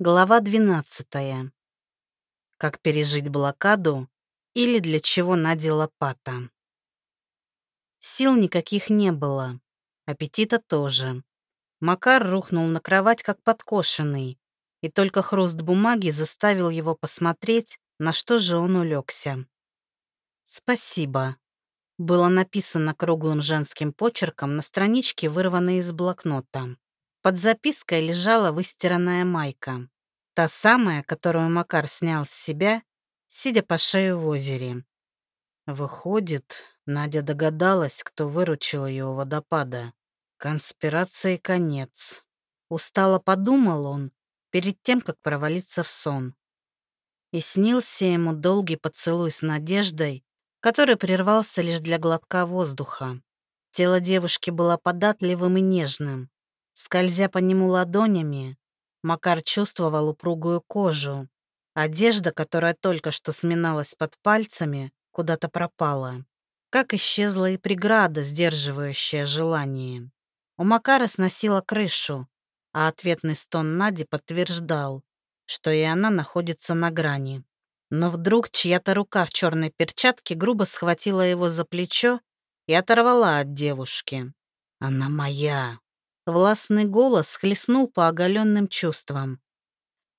Глава 12. Как пережить блокаду или для чего Надя лопата. Сил никаких не было, аппетита тоже. Макар рухнул на кровать как подкошенный, и только хруст бумаги заставил его посмотреть, на что же он улегся. «Спасибо», было написано круглым женским почерком на страничке, вырванной из блокнота. Под запиской лежала выстиранная майка. Та самая, которую Макар снял с себя, сидя по шею в озере. Выходит, Надя догадалась, кто выручил ее у водопада. Конспирации конец. Устало подумал он перед тем, как провалиться в сон. И снился ему долгий поцелуй с надеждой, который прервался лишь для глотка воздуха. Тело девушки было податливым и нежным. Скользя по нему ладонями, Макар чувствовал упругую кожу. Одежда, которая только что сминалась под пальцами, куда-то пропала. Как исчезла и преграда, сдерживающая желание. У Макара сносила крышу, а ответный стон Нади подтверждал, что и она находится на грани. Но вдруг чья-то рука в черной перчатке грубо схватила его за плечо и оторвала от девушки. «Она моя!» Властный голос хлестнул по оголенным чувствам.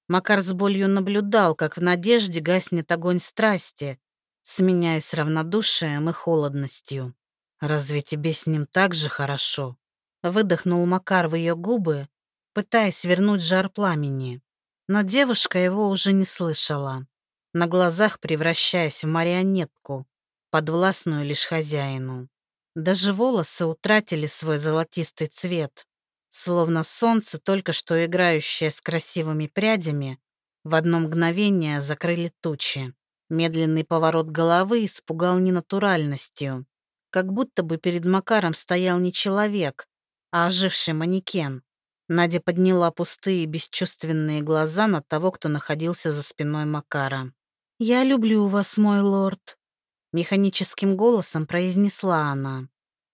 Макар с болью наблюдал, как в надежде гаснет огонь страсти, сменяясь равнодушием и холодностью. «Разве тебе с ним так же хорошо?» Выдохнул Макар в ее губы, пытаясь вернуть жар пламени. Но девушка его уже не слышала, на глазах превращаясь в марионетку, подвластную лишь хозяину. Даже волосы утратили свой золотистый цвет, Словно солнце, только что играющее с красивыми прядями, в одно мгновение закрыли тучи. Медленный поворот головы испугал ненатуральностью, как будто бы перед Макаром стоял не человек, а оживший манекен. Надя подняла пустые бесчувственные глаза на того, кто находился за спиной Макара. «Я люблю вас, мой лорд», — механическим голосом произнесла она.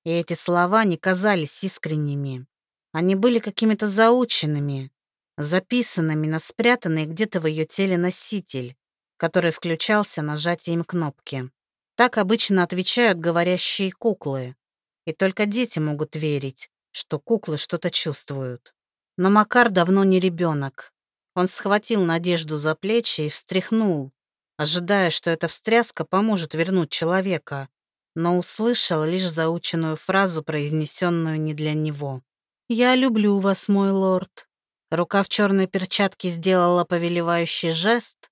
И эти слова не казались искренними. Они были какими-то заученными, записанными на спрятанный где-то в ее теле носитель, который включался нажатием кнопки. Так обычно отвечают говорящие куклы. И только дети могут верить, что куклы что-то чувствуют. Но Макар давно не ребенок. Он схватил Надежду за плечи и встряхнул, ожидая, что эта встряска поможет вернуть человека, но услышал лишь заученную фразу, произнесенную не для него. «Я люблю вас, мой лорд». Рука в черной перчатке сделала повелевающий жест,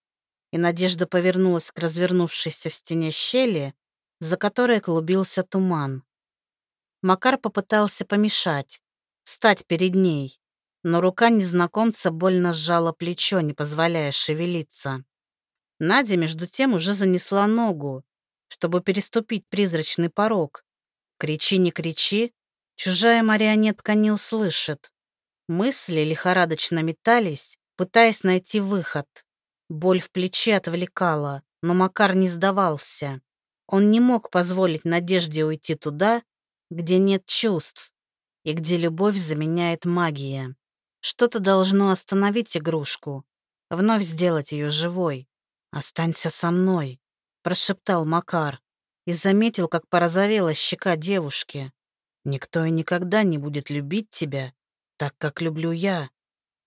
и Надежда повернулась к развернувшейся в стене щели, за которой клубился туман. Макар попытался помешать, встать перед ней, но рука незнакомца больно сжала плечо, не позволяя шевелиться. Надя, между тем, уже занесла ногу, чтобы переступить призрачный порог. «Кричи, не кричи, Чужая марионетка не услышит. Мысли лихорадочно метались, пытаясь найти выход. Боль в плече отвлекала, но Макар не сдавался. Он не мог позволить Надежде уйти туда, где нет чувств и где любовь заменяет магия. Что-то должно остановить игрушку, вновь сделать ее живой. «Останься со мной», — прошептал Макар и заметил, как порозовела щека девушки. Никто и никогда не будет любить тебя так, как люблю я.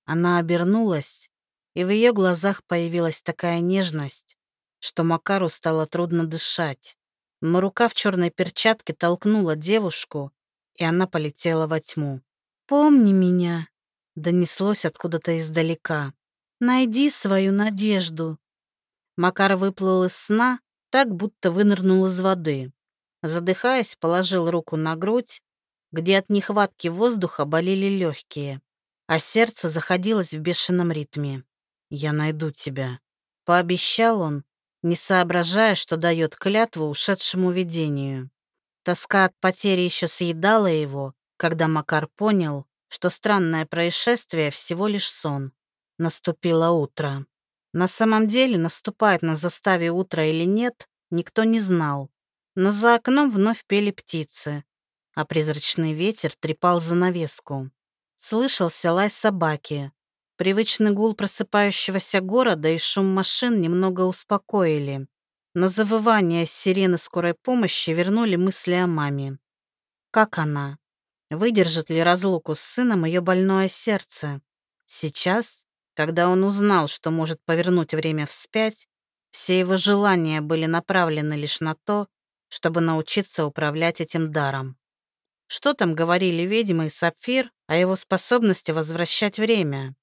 Она обернулась, и в ее глазах появилась такая нежность, что Макару стало трудно дышать. Но рука в черной перчатке толкнула девушку, и она полетела во тьму. «Помни меня», — донеслось откуда-то издалека. «Найди свою надежду». Макар выплыл из сна, так будто вынырнул из воды. Задыхаясь, положил руку на грудь где от нехватки воздуха болели легкие, а сердце заходилось в бешеном ритме. «Я найду тебя», — пообещал он, не соображая, что дает клятву ушедшему видению. Тоска от потери еще съедала его, когда Макар понял, что странное происшествие всего лишь сон. Наступило утро. На самом деле, наступает на заставе утро или нет, никто не знал. Но за окном вновь пели птицы, а призрачный ветер трепал занавеску. Слышался лай собаки, Привычный гул просыпающегося города и шум машин немного успокоили, но завывание сирены скорой помощи вернули мысли о маме. Как она? Выдержит ли разлуку с сыном ее больное сердце? Сейчас, когда он узнал, что может повернуть время вспять, все его желания были направлены лишь на то, чтобы научиться управлять этим даром. Что там говорили ведьмы и Сапфир о его способности возвращать время?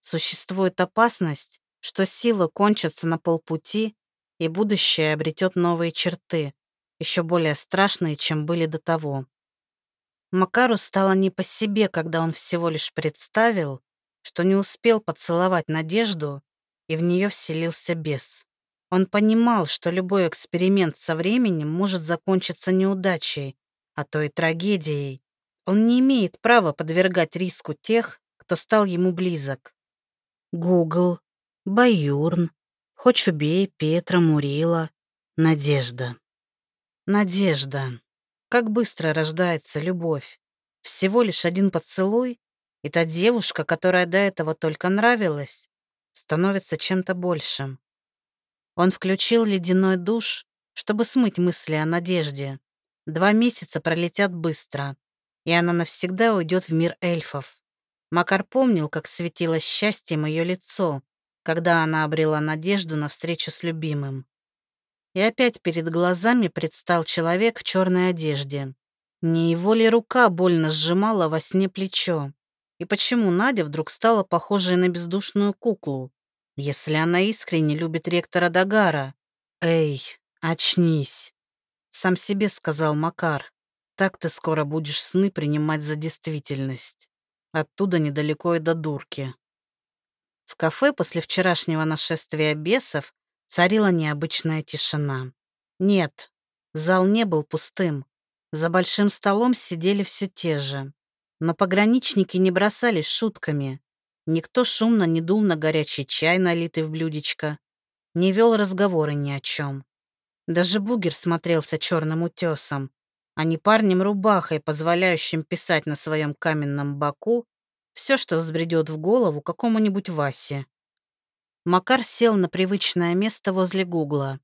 Существует опасность, что сила кончится на полпути, и будущее обретет новые черты, еще более страшные, чем были до того. Макару стало не по себе, когда он всего лишь представил, что не успел поцеловать Надежду, и в нее вселился бес. Он понимал, что любой эксперимент со временем может закончиться неудачей, а то и трагедией. Он не имеет права подвергать риску тех, кто стал ему близок. Гугл, Баюрн, хоть убей Петра Мурила, Надежда. Надежда. Как быстро рождается любовь. Всего лишь один поцелуй, и та девушка, которая до этого только нравилась, становится чем-то большим. Он включил ледяной душ, чтобы смыть мысли о надежде. Два месяца пролетят быстро, и она навсегда уйдет в мир эльфов. Макар помнил, как светилось счастьем ее лицо, когда она обрела надежду на встречу с любимым. И опять перед глазами предстал человек в черной одежде. Не его ли рука больно сжимала во сне плечо? И почему Надя вдруг стала похожей на бездушную куклу, если она искренне любит ректора Дагара? «Эй, очнись!» Сам себе сказал Макар. «Так ты скоро будешь сны принимать за действительность». Оттуда недалеко и до дурки. В кафе после вчерашнего нашествия бесов царила необычная тишина. Нет, зал не был пустым. За большим столом сидели все те же. Но пограничники не бросались шутками. Никто шумно не дул на горячий чай, налитый в блюдечко. Не вел разговоры ни о чем. Даже бугер смотрелся черным утесом, а не парнем-рубахой, позволяющим писать на своем каменном боку все, что взбредет в голову какому-нибудь Васе. Макар сел на привычное место возле Гугла.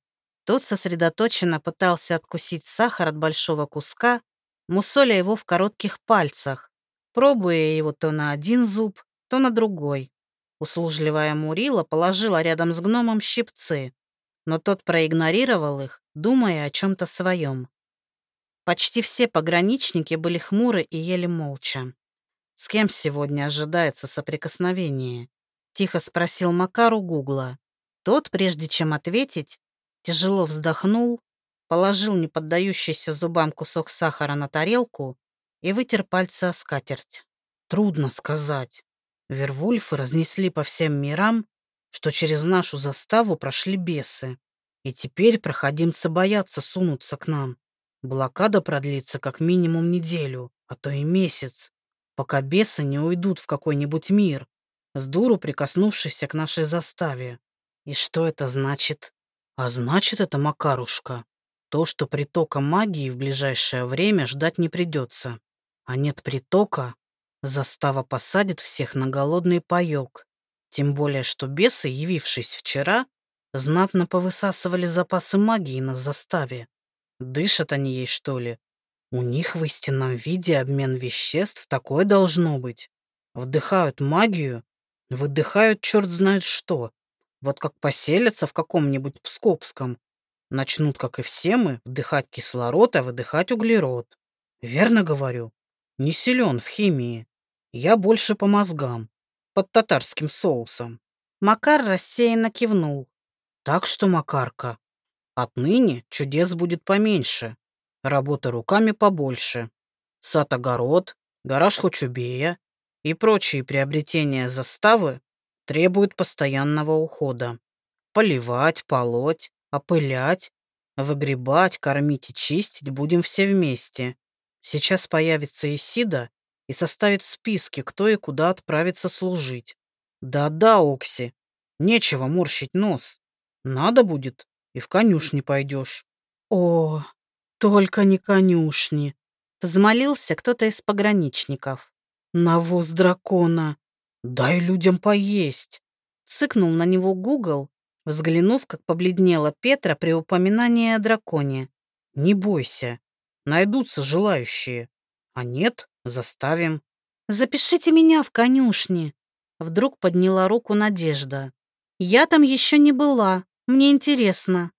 Тот сосредоточенно пытался откусить сахар от большого куска, мусоля его в коротких пальцах, пробуя его то на один зуб, то на другой. Услужливая Мурила положила рядом с гномом щипцы, но тот проигнорировал их, думая о чем-то своем. Почти все пограничники были хмуры и ели молча. «С кем сегодня ожидается соприкосновение?» — тихо спросил Макар у Гугла. Тот, прежде чем ответить, тяжело вздохнул, положил неподдающийся зубам кусок сахара на тарелку и вытер пальцы о скатерть. Трудно сказать. Вервульфы разнесли по всем мирам, что через нашу заставу прошли бесы. И теперь проходимцы боятся сунуться к нам. Блокада продлится как минимум неделю, а то и месяц, пока бесы не уйдут в какой-нибудь мир, с дуру прикоснувшийся к нашей заставе. И что это значит? А значит это, Макарушка, то, что притока магии в ближайшее время ждать не придется. А нет притока, застава посадит всех на голодный паёк. Тем более, что бесы, явившись вчера, знатно повысасывали запасы магии на заставе. Дышат они ей, что ли? У них в истинном виде обмен веществ такое должно быть. Вдыхают магию, выдыхают черт знает что. Вот как поселятся в каком-нибудь Пскопском. Начнут, как и все мы, вдыхать кислород, а выдыхать углерод. Верно говорю? Не силен в химии. Я больше по мозгам, под татарским соусом. Макар рассеянно кивнул. Так что, Макарка, Отныне чудес будет поменьше, работы руками побольше. Сад-огород, гараж Хочубея и прочие приобретения заставы требуют постоянного ухода. Поливать, полоть, опылять, выгребать, кормить и чистить будем все вместе. Сейчас появится Исида и составит списки, кто и куда отправится служить. Да-да, Окси, нечего морщить нос. Надо будет, и в конюшни пойдешь. О, только не конюшни. Взмолился кто-то из пограничников. Навоз дракона. «Дай людям поесть!» Цыкнул на него Гугл, взглянув, как побледнела Петра при упоминании о драконе. «Не бойся, найдутся желающие. А нет, заставим». «Запишите меня в конюшне!» Вдруг подняла руку Надежда. «Я там еще не была, мне интересно».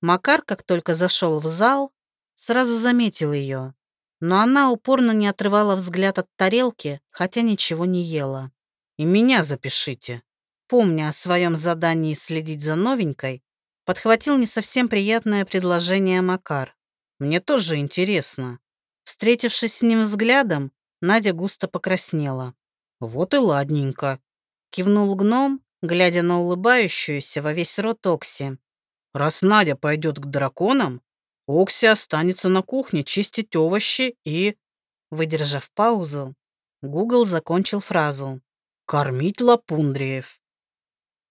Макар, как только зашел в зал, сразу заметил ее, но она упорно не отрывала взгляд от тарелки, хотя ничего не ела. «И меня запишите». Помня о своем задании следить за новенькой, подхватил не совсем приятное предложение Макар. «Мне тоже интересно». Встретившись с ним взглядом, Надя густо покраснела. «Вот и ладненько», — кивнул гном, глядя на улыбающуюся во весь рот Окси. «Раз Надя пойдет к драконам, Окси останется на кухне чистить овощи и...» Выдержав паузу, Гугл закончил фразу кормить лапундриев.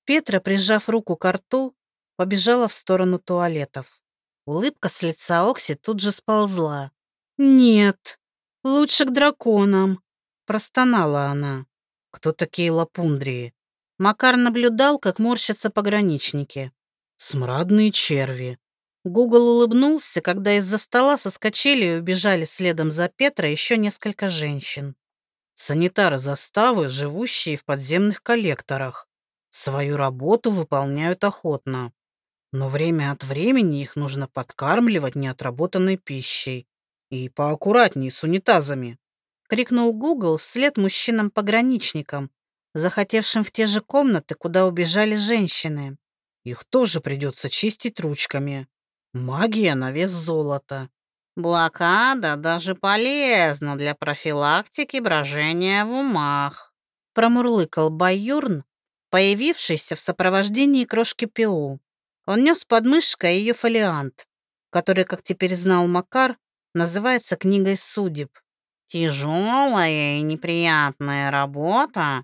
Петра, прижав руку к рту, побежала в сторону туалетов. Улыбка с лица Окси тут же сползла. «Нет, лучше к драконам», — простонала она. «Кто такие лапундрии?» Макар наблюдал, как морщатся пограничники. «Смрадные черви». Гугл улыбнулся, когда из-за стола соскочили и убежали следом за Петра еще несколько женщин. Санитары заставы, живущие в подземных коллекторах. Свою работу выполняют охотно. Но время от времени их нужно подкармливать неотработанной пищей. И поаккуратней с унитазами. Крикнул Гугл вслед мужчинам-пограничникам, захотевшим в те же комнаты, куда убежали женщины. Их тоже придется чистить ручками. Магия на вес золота. Блокада даже полезна для профилактики брожения в умах. Промурлыкал Баюрн, появившийся в сопровождении крошки Пиу. Он нес под мышкой ее фолиант, который, как теперь знал Макар, называется книгой судеб. Тяжелая и неприятная работа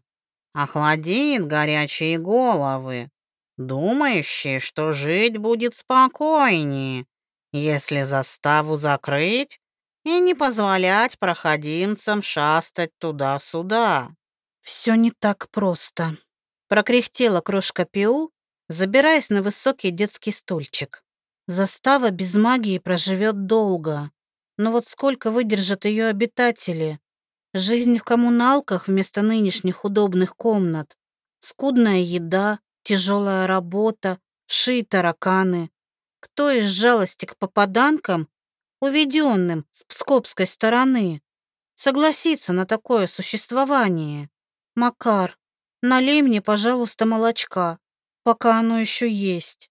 охладит горячие головы, думающие, что жить будет спокойнее, если заставу закрыть и не позволять проходимцам шастать туда-сюда. Все не так просто. Прокряхтела крошка Пиу, забираясь на высокий детский стульчик. Застава без магии проживет долго. Но вот сколько выдержат ее обитатели? Жизнь в коммуналках вместо нынешних удобных комнат. Скудная еда, тяжелая работа, вши тараканы. Кто из жалости к попаданкам, уведенным с пскопской стороны, согласится на такое существование? Макар, налей мне, пожалуйста, молочка, пока оно еще есть.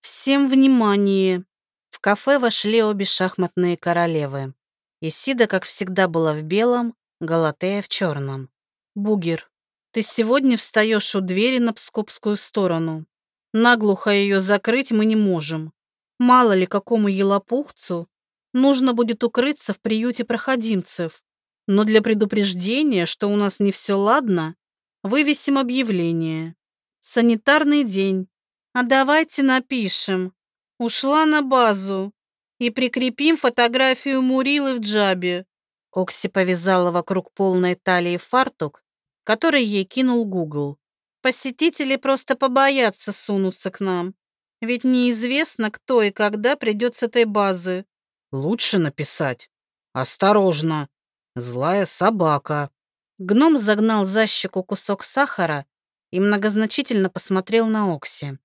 Всем внимание! В кафе вошли обе шахматные королевы. Исида, как всегда, была в белом, Галатея в черном. Бугер, ты сегодня встаешь у двери на пскопскую сторону. Наглухо ее закрыть мы не можем. Мало ли какому елопухцу нужно будет укрыться в приюте проходимцев. Но для предупреждения, что у нас не все ладно, вывесим объявление. Санитарный день. А давайте напишем. Ушла на базу. И прикрепим фотографию Мурилы в джабе. Окси повязала вокруг полной талии фартук, который ей кинул Гугл. Посетители просто побоятся сунуться к нам. Ведь неизвестно, кто и когда придет с этой базы. Лучше написать. Осторожно. Злая собака. Гном загнал за щеку кусок сахара и многозначительно посмотрел на Окси.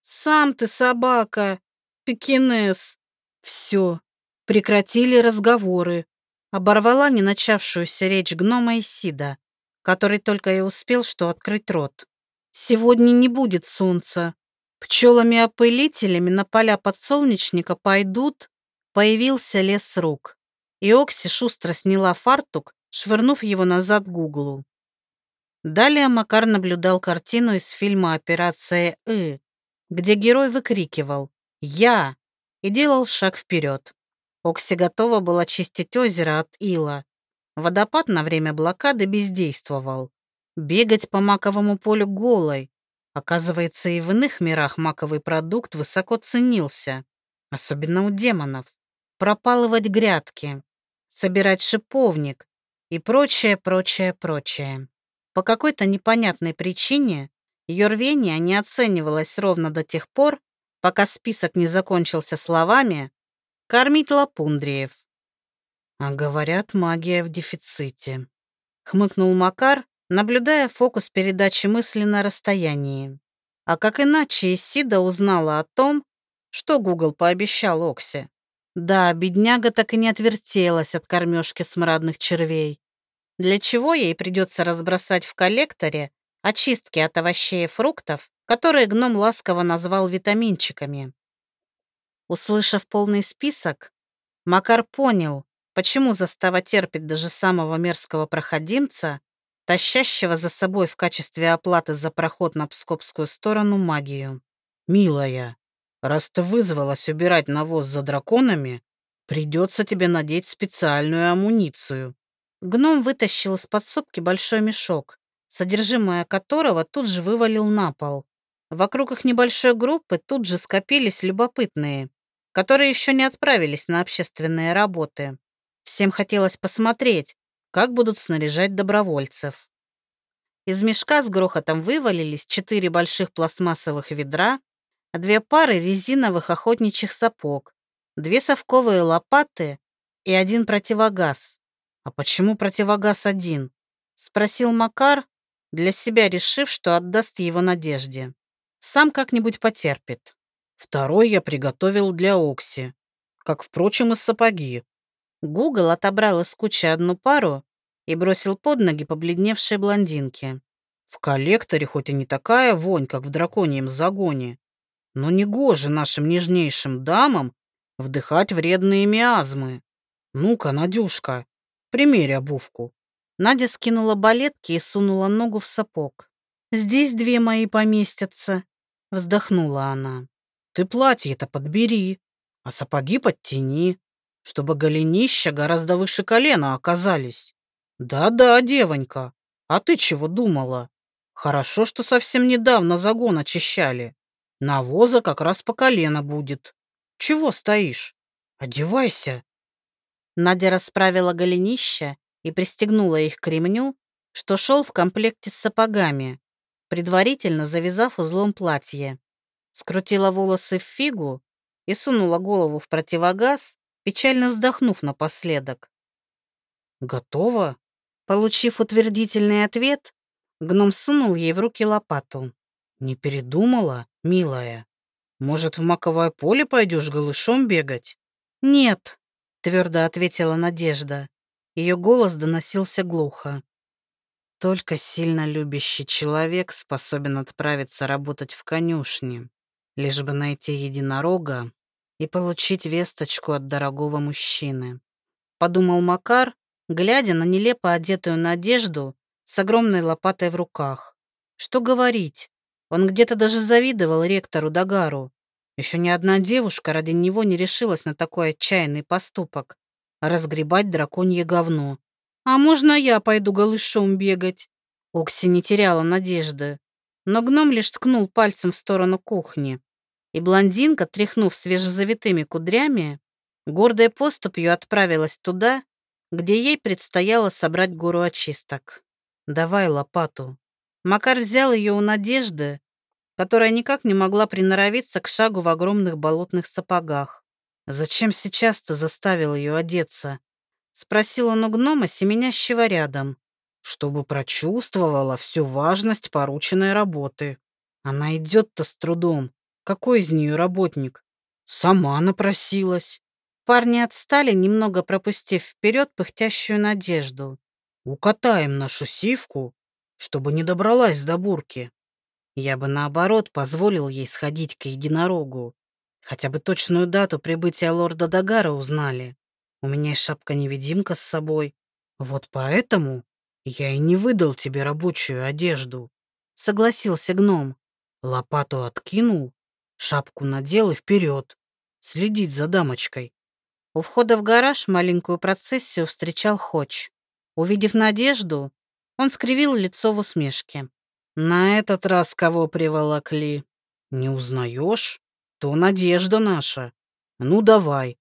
«Сам ты собака, пекинес!» «Все, прекратили разговоры», — оборвала не начавшуюся речь гнома Исида, который только и успел что открыть рот. Сегодня не будет солнца. Пчелами-опылителями на поля подсолнечника пойдут. Появился лес рук. И Окси шустро сняла фартук, швырнув его назад Гуглу. Далее Макар наблюдал картину из фильма «Операция И», где герой выкрикивал «Я!» и делал шаг вперед. Окси готова была чистить озеро от ила. Водопад на время блокады бездействовал. Бегать по маковому полю голой. Оказывается, и в иных мирах маковый продукт высоко ценился, особенно у демонов. Пропалывать грядки, собирать шиповник и прочее, прочее, прочее. По какой-то непонятной причине ее рвение не оценивалось ровно до тех пор, пока список не закончился словами «кормить лапундриев». А говорят, магия в дефиците. Хмыкнул Макар, наблюдая фокус передачи мысли на расстоянии. А как иначе Исида узнала о том, что Гугл пообещал Оксе? Да, бедняга так и не отвертелась от кормежки смрадных червей. Для чего ей придется разбросать в коллекторе очистки от овощей и фруктов, которые гном ласково назвал витаминчиками. Услышав полный список, Макар понял, почему застава терпит даже самого мерзкого проходимца, тащащего за собой в качестве оплаты за проход на пскопскую сторону магию. «Милая, раз ты вызвалась убирать навоз за драконами, придется тебе надеть специальную амуницию». Гном вытащил из подсобки большой мешок, содержимое которого тут же вывалил на пол. Вокруг их небольшой группы тут же скопились любопытные, которые еще не отправились на общественные работы. Всем хотелось посмотреть, как будут снаряжать добровольцев. Из мешка с грохотом вывалились четыре больших пластмассовых ведра, две пары резиновых охотничьих сапог, две совковые лопаты и один противогаз. «А почему противогаз один?» — спросил Макар, для себя решив, что отдаст его Надежде. Сам как-нибудь потерпит. Второй я приготовил для Окси, как, впрочем, и сапоги. Гугл отобрал из кучи одну пару и бросил под ноги побледневшей блондинке. В коллекторе хоть и не такая вонь, как в драконьем загоне, но не гоже нашим нежнейшим дамам вдыхать вредные миазмы. Ну-ка, Надюшка, примерь обувку. Надя скинула балетки и сунула ногу в сапог. «Здесь две мои поместятся», — вздохнула она. «Ты платье-то подбери, а сапоги подтяни, чтобы голенища гораздо выше колена оказались. Да-да, девонька, а ты чего думала? Хорошо, что совсем недавно загон очищали. Навоза как раз по колено будет. Чего стоишь? Одевайся». Надя расправила голенище и пристегнула их к ремню, что шел в комплекте с сапогами, предварительно завязав узлом платье. Скрутила волосы в фигу и сунула голову в противогаз, печально вздохнув напоследок. «Готово?» Получив утвердительный ответ, гном сунул ей в руки лопату. «Не передумала, милая? Может, в маковое поле пойдешь голышом бегать?» «Нет», — твердо ответила Надежда. Ее голос доносился глухо. Только сильно любящий человек способен отправиться работать в конюшне, лишь бы найти единорога и получить весточку от дорогого мужчины. Подумал Макар, глядя на нелепо одетую Надежду с огромной лопатой в руках. Что говорить? Он где-то даже завидовал ректору Дагару. Еще ни одна девушка ради него не решилась на такой отчаянный поступок разгребать драконье говно. «А можно я пойду голышом бегать?» Окси не теряла надежды, но гном лишь ткнул пальцем в сторону кухни. И блондинка, тряхнув свежезавитыми кудрями, гордой поступью отправилась туда, где ей предстояло собрать гору очисток. «Давай лопату». Макар взял ее у Надежды, которая никак не могла приноровиться к шагу в огромных болотных сапогах. «Зачем сейчас ты заставил ее одеться?» — спросил он у гнома, семенящего рядом. «Чтобы прочувствовала всю важность порученной работы. Она идет-то с трудом. Какой из нее работник? Сама напросилась». Парни отстали, немного пропустив вперед пыхтящую надежду. «Укатаем нашу сивку, чтобы не добралась до бурки. Я бы, наоборот, позволил ей сходить к единорогу. Хотя бы точную дату прибытия лорда Дагара узнали. У меня шапка-невидимка с собой. Вот поэтому я и не выдал тебе рабочую одежду. Согласился гном. Лопату откинул, шапку надел и вперед. Следить за дамочкой. У входа в гараж маленькую процессию встречал Хоч. Увидев Надежду, он скривил лицо в усмешке. «На этот раз кого приволокли? Не узнаешь?» то надежда наша. Ну, давай,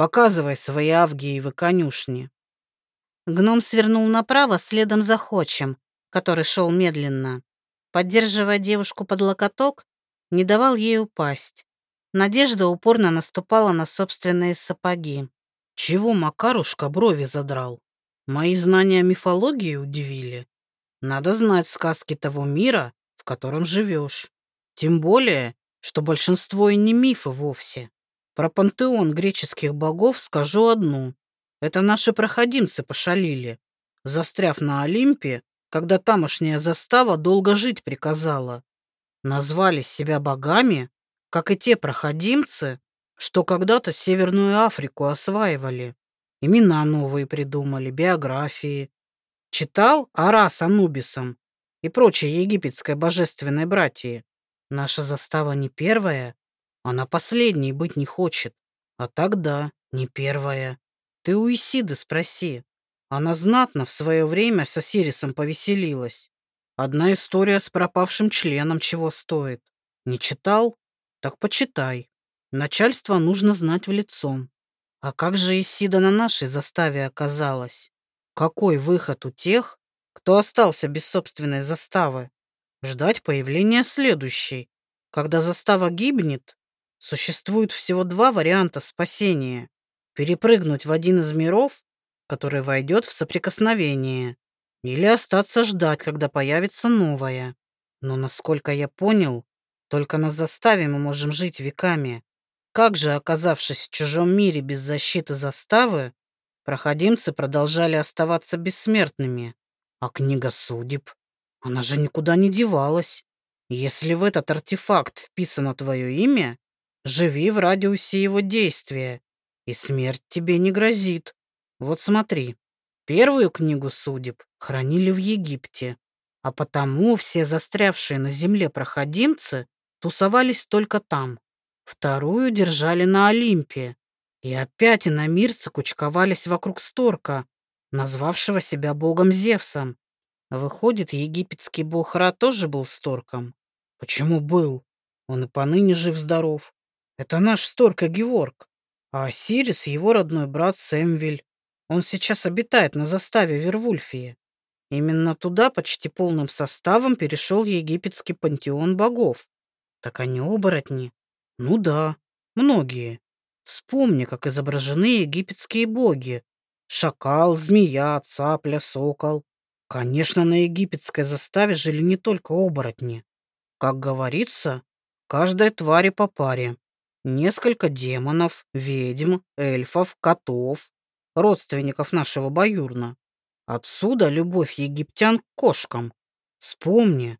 показывай свои авгиевы конюшни». Гном свернул направо следом за Хочем, который шел медленно, поддерживая девушку под локоток, не давал ей упасть. Надежда упорно наступала на собственные сапоги. Чего Макарушка брови задрал? Мои знания мифологии удивили. Надо знать сказки того мира, в котором живешь. Тем более, что большинство и не мифы вовсе. Про пантеон греческих богов скажу одну. Это наши проходимцы пошалили, застряв на Олимпе, когда тамошняя застава долго жить приказала. Назвали себя богами, как и те проходимцы, что когда-то Северную Африку осваивали. Имена новые придумали, биографии. Читал Арас Анубисом и прочей египетской божественной братьи. Наша застава не первая, она последней быть не хочет. А тогда не первая. Ты у Исиды спроси. Она знатно в свое время с Осирисом повеселилась. Одна история с пропавшим членом чего стоит. Не читал? Так почитай. Начальство нужно знать в лицо. А как же Исида на нашей заставе оказалась? Какой выход у тех, кто остался без собственной заставы? Ждать появления следующей. Когда застава гибнет, существует всего два варианта спасения. Перепрыгнуть в один из миров, который войдет в соприкосновение, или остаться ждать, когда появится новая. Но, насколько я понял, только на заставе мы можем жить веками. Как же, оказавшись в чужом мире без защиты заставы, проходимцы продолжали оставаться бессмертными? А книга судеб? Она же никуда не девалась. Если в этот артефакт вписано твое имя, живи в радиусе его действия, и смерть тебе не грозит. Вот смотри, первую книгу судеб хранили в Египте, а потому все застрявшие на земле проходимцы тусовались только там. Вторую держали на Олимпе, и опять иномирцы кучковались вокруг Сторка, назвавшего себя богом Зевсом. Выходит, египетский бог Ра тоже был Сторком? Почему был? Он и поныне жив-здоров. Это наш Сторка Геворг. А Осирис — его родной брат Сэмвиль. Он сейчас обитает на заставе Вервульфии. Именно туда почти полным составом перешел египетский пантеон богов. Так они оборотни? Ну да, многие. Вспомни, как изображены египетские боги. Шакал, змея, цапля, сокол. Конечно, на египетской заставе жили не только оборотни. Как говорится, каждой твари по паре. Несколько демонов, ведьм, эльфов, котов, родственников нашего Баюрна. Отсюда любовь египтян к кошкам. Вспомни,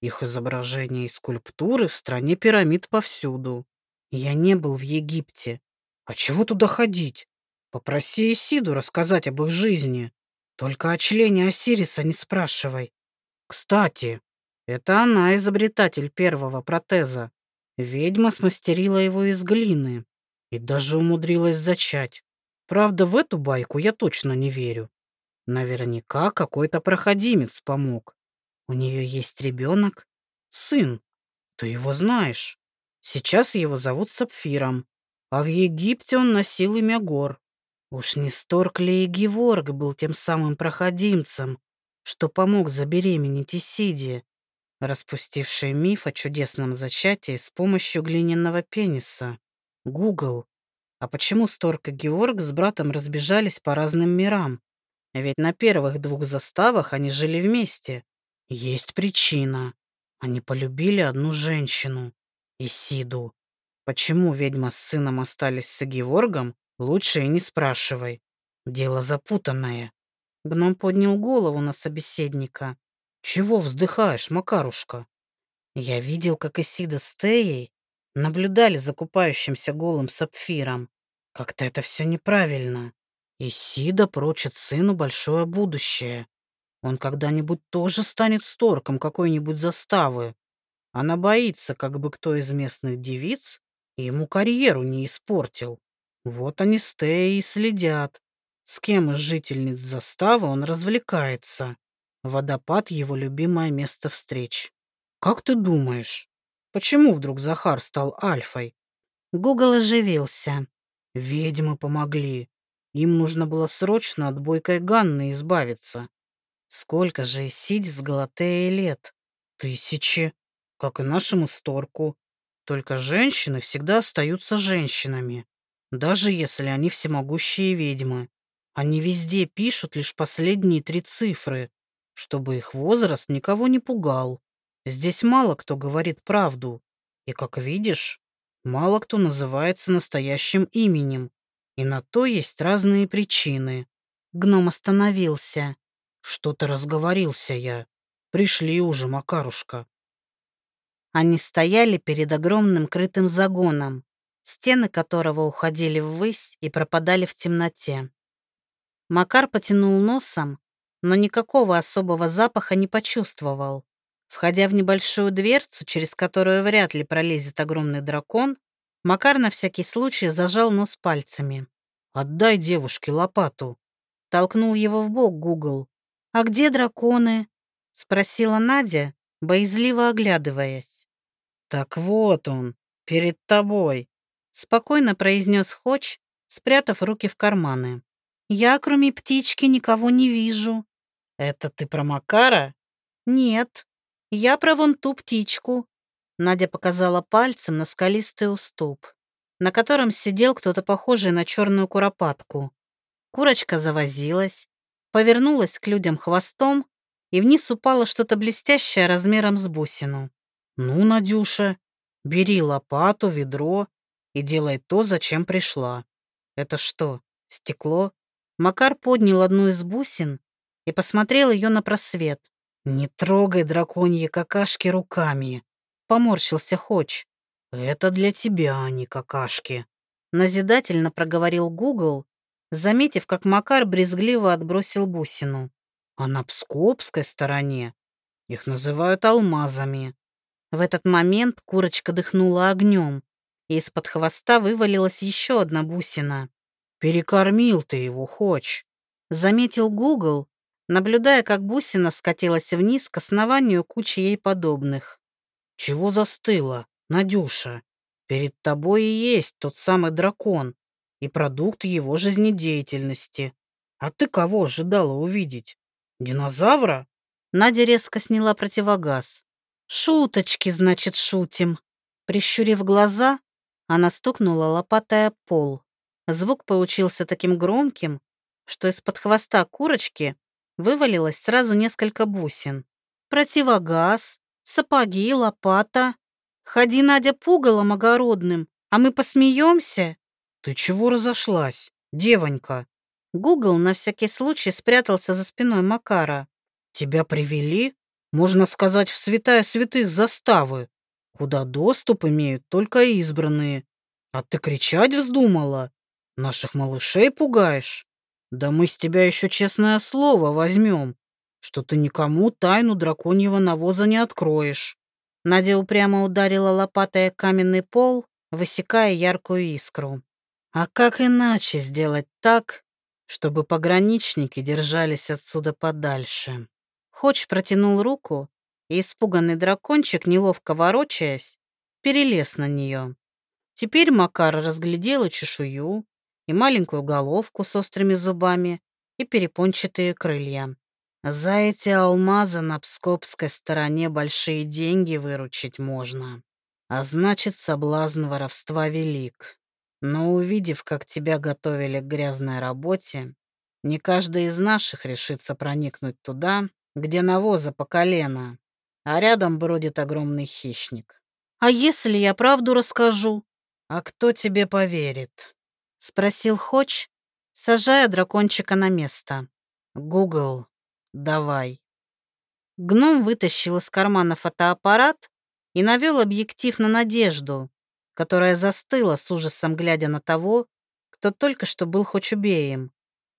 их изображения и скульптуры в стране пирамид повсюду. Я не был в Египте. А чего туда ходить? Попроси Исиду рассказать об их жизни. Только о члене Осириса не спрашивай. Кстати, это она изобретатель первого протеза. Ведьма смастерила его из глины и даже умудрилась зачать. Правда, в эту байку я точно не верю. Наверняка какой-то проходимец помог. У нее есть ребенок, сын. Ты его знаешь. Сейчас его зовут Сапфиром, а в Египте он носил имя Гор. Уж не Сторк ли и Геворг был тем самым проходимцем, что помог забеременеть Исиде, распустивший миф о чудесном зачатии с помощью глиняного пениса? Гугл. А почему Сторк и Геворг с братом разбежались по разным мирам? Ведь на первых двух заставах они жили вместе. Есть причина. Они полюбили одну женщину, Исиду. Почему ведьма с сыном остались с Геворгом, Лучше и не спрашивай. Дело запутанное. Гном поднял голову на собеседника. Чего вздыхаешь, Макарушка? Я видел, как Исида с Теей наблюдали за купающимся голым сапфиром. Как-то это все неправильно. Исида прочит сыну большое будущее. Он когда-нибудь тоже станет сторком какой-нибудь заставы. Она боится, как бы кто из местных девиц ему карьеру не испортил. Вот они с Теей следят. С кем из жительниц заставы он развлекается. Водопад — его любимое место встреч. Как ты думаешь, почему вдруг Захар стал альфой? Гугл оживился. Ведьмы помогли. Им нужно было срочно от бойкой Ганны избавиться. Сколько же Исиди с Галатеей лет? Тысячи, как и нашему Сторку. Только женщины всегда остаются женщинами, даже если они всемогущие ведьмы. Они везде пишут лишь последние три цифры, чтобы их возраст никого не пугал. Здесь мало кто говорит правду. И, как видишь, мало кто называется настоящим именем. И на то есть разные причины. Гном остановился. Что-то разговорился я. Пришли уже, Макарушка. Они стояли перед огромным крытым загоном, стены которого уходили ввысь и пропадали в темноте. Макар потянул носом, но никакого особого запаха не почувствовал. Входя в небольшую дверцу, через которую вряд ли пролезет огромный дракон, Макар на всякий случай зажал нос пальцами. «Отдай девушке лопату!» Толкнул его в бок Гугл. «А где драконы?» Спросила Надя, боязливо оглядываясь. «Так вот он, перед тобой», — спокойно произнес Хоч, спрятав руки в карманы. «Я, кроме птички, никого не вижу». «Это ты про Макара?» «Нет, я про вон ту птичку». Надя показала пальцем на скалистый уступ, на котором сидел кто-то похожий на черную куропатку. Курочка завозилась, повернулась к людям хвостом, и вниз упало что-то блестящее размером с бусину. «Ну, Надюша, бери лопату, ведро и делай то, зачем пришла. Это что, стекло?» Макар поднял одну из бусин и посмотрел ее на просвет. «Не трогай драконьи какашки руками», — поморщился Хоч. «Это для тебя, а не какашки», — назидательно проговорил Гугл, заметив, как Макар брезгливо отбросил бусину. «А на пскопской стороне их называют алмазами. В этот момент курочка дыхнула огнем, и из-под хвоста вывалилась еще одна бусина. «Перекормил ты его, Хоч», — заметил Гугл, наблюдая, как бусина скатилась вниз к основанию кучи ей подобных. «Чего застыла, Надюша? Перед тобой и есть тот самый дракон и продукт его жизнедеятельности. А ты кого ожидала увидеть? Динозавра?» Надя резко сняла противогаз. «Шуточки, значит, шутим». Прищурив глаза, она стукнула лопатой о пол. Звук получился таким громким, что из-под хвоста курочки вывалилось сразу несколько бусин. Противогаз, сапоги, лопата. Ходи, Надя, пугалом огородным, а мы посмеемся. Ты чего разошлась, девонька? Гугл на всякий случай спрятался за спиной Макара. Тебя привели? можно сказать, в святая святых заставы, куда доступ имеют только избранные. А ты кричать вздумала? Наших малышей пугаешь? Да мы с тебя еще честное слово возьмем, что ты никому тайну драконьего навоза не откроешь. Надя упрямо ударила лопатой о каменный пол, высекая яркую искру. А как иначе сделать так, чтобы пограничники держались отсюда подальше? Хоч протянул руку, и испуганный дракончик, неловко ворочаясь, перелез на нее. Теперь Макар разглядел и чешую, и маленькую головку с острыми зубами, и перепончатые крылья. За эти алмазы на пскопской стороне большие деньги выручить можно. А значит, соблазн воровства велик. Но увидев, как тебя готовили к грязной работе, не каждый из наших решится проникнуть туда, где навоза по колено, а рядом бродит огромный хищник. «А если я правду расскажу?» «А кто тебе поверит?» — спросил Хоч, сажая дракончика на место. «Гугл, давай». Гном вытащил из кармана фотоаппарат и навел объектив на Надежду, которая застыла с ужасом, глядя на того, кто только что был Хочубеем.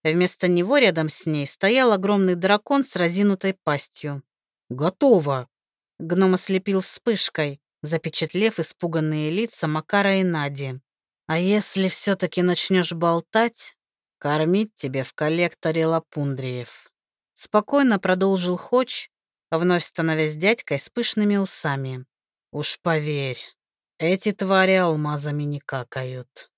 Вместо него рядом с ней стоял огромный дракон с разинутой пастью. «Готово!» Гном ослепил вспышкой, запечатлев испуганные лица Макара и Нади. «А если все-таки начнешь болтать, кормить тебе в коллекторе лапундриев?» Спокойно продолжил Хоч, вновь становясь дядькой с пышными усами. «Уж поверь, эти твари алмазами не какают».